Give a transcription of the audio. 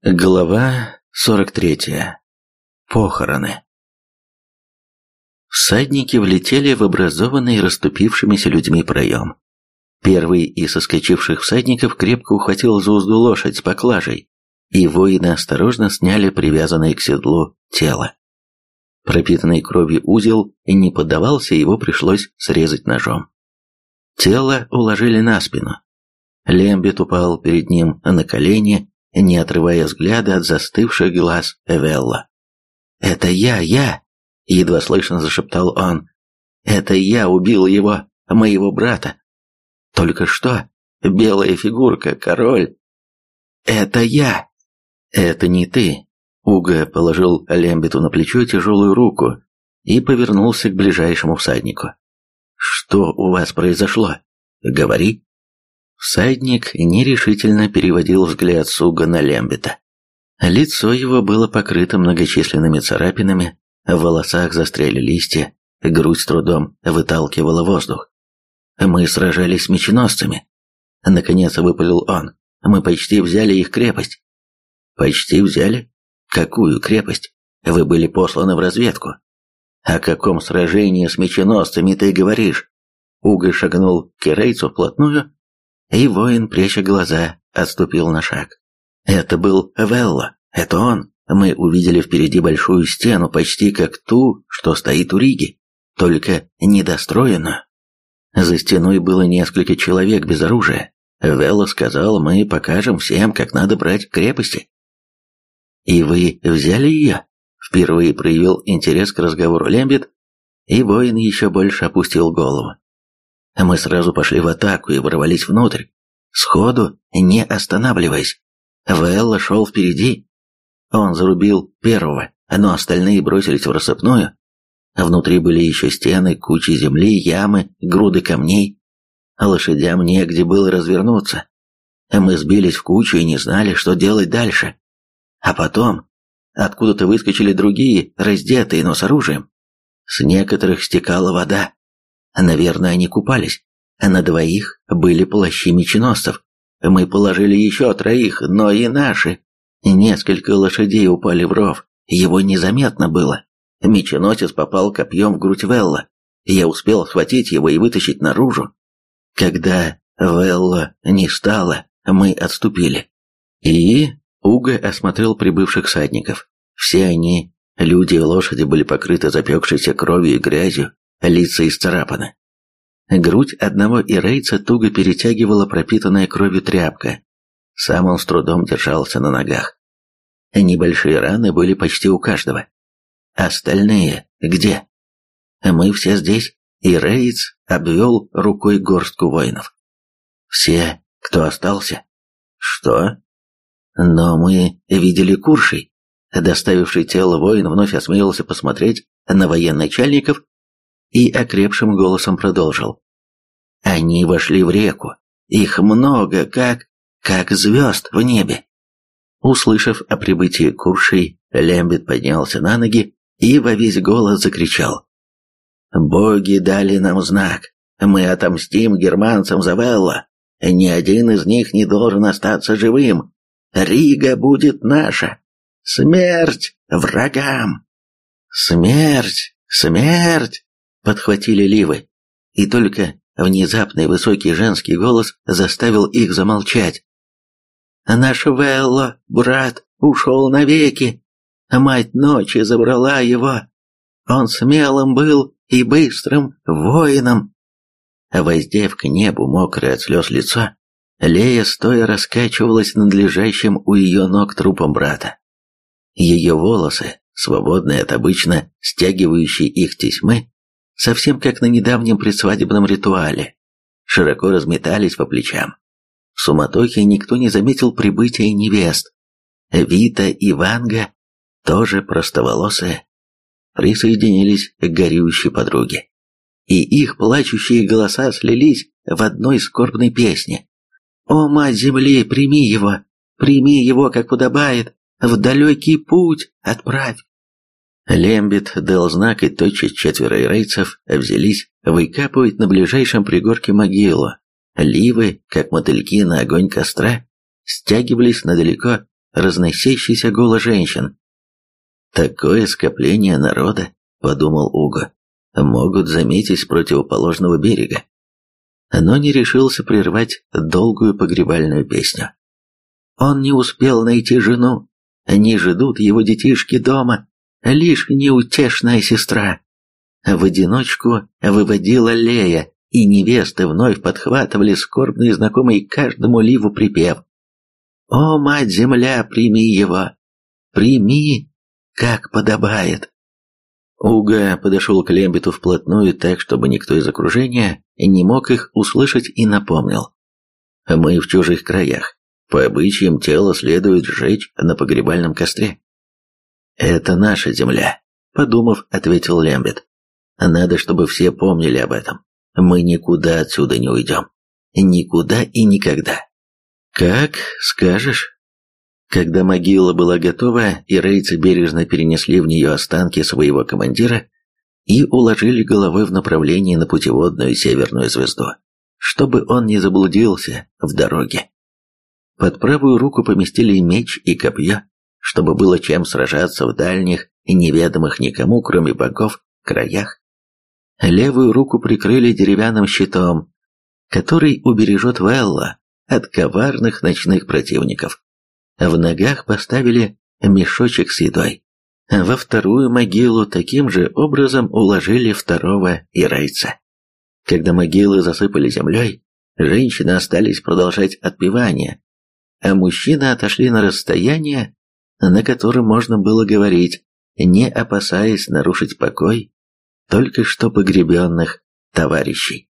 Глава 43. Похороны. Всадники влетели в образованный расступившимися людьми проем. Первый из соскочивших всадников крепко ухватил за узду лошадь с поклажей, и воины осторожно сняли привязанное к седлу тело. Пропитанный кровью узел не поддавался, его пришлось срезать ножом. Тело уложили на спину. Лембет упал перед ним на колени, не отрывая взгляда от застывших глаз Эвелла. «Это я, я!» — едва слышно зашептал он. «Это я убил его, моего брата. Только что, белая фигурка, король. Это я!» «Это не ты!» Уга положил Лембету на плечо тяжелую руку и повернулся к ближайшему всаднику. «Что у вас произошло? Говори!» Всадник нерешительно переводил взгляд Суга на Лембета. Лицо его было покрыто многочисленными царапинами, в волосах застряли листья, грудь с трудом выталкивала воздух. «Мы сражались с меченосцами», — наконец выпалил он. «Мы почти взяли их крепость». «Почти взяли? Какую крепость? Вы были посланы в разведку». «О каком сражении с меченосцами ты говоришь?» Уга шагнул к Керейцу вплотную и воин, пряча глаза, отступил на шаг. Это был Велло, это он. Мы увидели впереди большую стену, почти как ту, что стоит у Риги, только недостроенную. За стеной было несколько человек без оружия. Велло сказал, мы покажем всем, как надо брать крепости. «И вы взяли ее?» Впервые проявил интерес к разговору Лембит, и воин еще больше опустил голову. Мы сразу пошли в атаку и ворвались внутрь, сходу, не останавливаясь. Вэлла шел впереди. Он зарубил первого, но остальные бросились в рассыпную. Внутри были еще стены, кучи земли, ямы, груды камней. Лошадям негде было развернуться. Мы сбились в кучу и не знали, что делать дальше. А потом откуда-то выскочили другие, раздетые, но с оружием. С некоторых стекала вода. Наверное, они купались. На двоих были плащи меченосцев. Мы положили еще троих, но и наши. Несколько лошадей упали в ров. Его незаметно было. Меченосец попал копьем в грудь Велла. Я успел схватить его и вытащить наружу. Когда Велла не стало, мы отступили. И Уга осмотрел прибывших садников. Все они, люди и лошади, были покрыты запекшейся кровью и грязью, лица исцарапаны. Грудь одного ирейца туго перетягивала пропитанная кровью тряпка. Сам он с трудом держался на ногах. Небольшие раны были почти у каждого. Остальные где? Мы все здесь. Ирейц обвел рукой горстку воинов. Все, кто остался? Что? Но мы видели Куршей. Доставивший тело воин вновь осмелился посмотреть на военачальников и окрепшим голосом продолжил. Они вошли в реку. Их много, как... как звезд в небе. Услышав о прибытии Куршей, Лембит поднялся на ноги и во весь голос закричал. «Боги дали нам знак. Мы отомстим германцам за Велла. Ни один из них не должен остаться живым. Рига будет наша. Смерть врагам!» «Смерть! Смерть!» Подхватили ливы. И только внезапный высокий женский голос заставил их замолчать. «Наш Велло, брат, ушел навеки. Мать ночи забрала его. Он смелым был и быстрым воином». Воздев к небу мокрое от слез лицо, Лея стоя раскачивалась над лежащим у ее ног трупом брата. Ее волосы, свободные от обычно стягивающей их тесьмы, совсем как на недавнем предсвадебном ритуале, широко разметались по плечам. В суматохе никто не заметил прибытия невест. Вита и Ванга, тоже простоволосые, присоединились к горюющей подруге. И их плачущие голоса слились в одной скорбной песне. «О, мать земли, прими его, прими его, как подобает, в далекий путь отправь!» Лембит дал знак, и тотчас четверо ирейцев взялись выкапывать на ближайшем пригорке могилу. Ливы, как мотыльки на огонь костра, стягивались на далеко разносящийся голос женщин. «Такое скопление народа», — подумал Уго, — «могут заметить с противоположного берега». Но не решился прервать долгую погребальную песню. Он не успел найти жену, не ждут его детишки дома, лишь неутешная сестра. В одиночку выводила Лея, и невесты вновь подхватывали скорбный знакомый каждому ливу припев. «О, мать-земля, прими его! Прими, как подобает!» Уга подошел к Лембиту вплотную так, чтобы никто из окружения не мог их услышать и напомнил. «Мы в чужих краях. По обычаям тело следует сжечь на погребальном костре». «Это наша земля», — подумав, ответил Лембит. «Надо, чтобы все помнили об этом. Мы никуда отсюда не уйдем. Никуда и никогда. Как скажешь. Когда могила была готова, и рейцы бережно перенесли в нее останки своего командира и уложили головой в направлении на путеводную северную звезду, чтобы он не заблудился в дороге. Под правую руку поместили меч и копье, чтобы было чем сражаться в дальних и неведомых никому, кроме богов, краях. Левую руку прикрыли деревянным щитом, который убережет Велла от коварных ночных противников. В ногах поставили мешочек с едой. Во вторую могилу таким же образом уложили второго ирайца. Когда могилы засыпали землей, женщины остались продолжать отпевание, а мужчины отошли на расстояние, на котором можно было говорить, не опасаясь нарушить покой только что погребенных товарищей.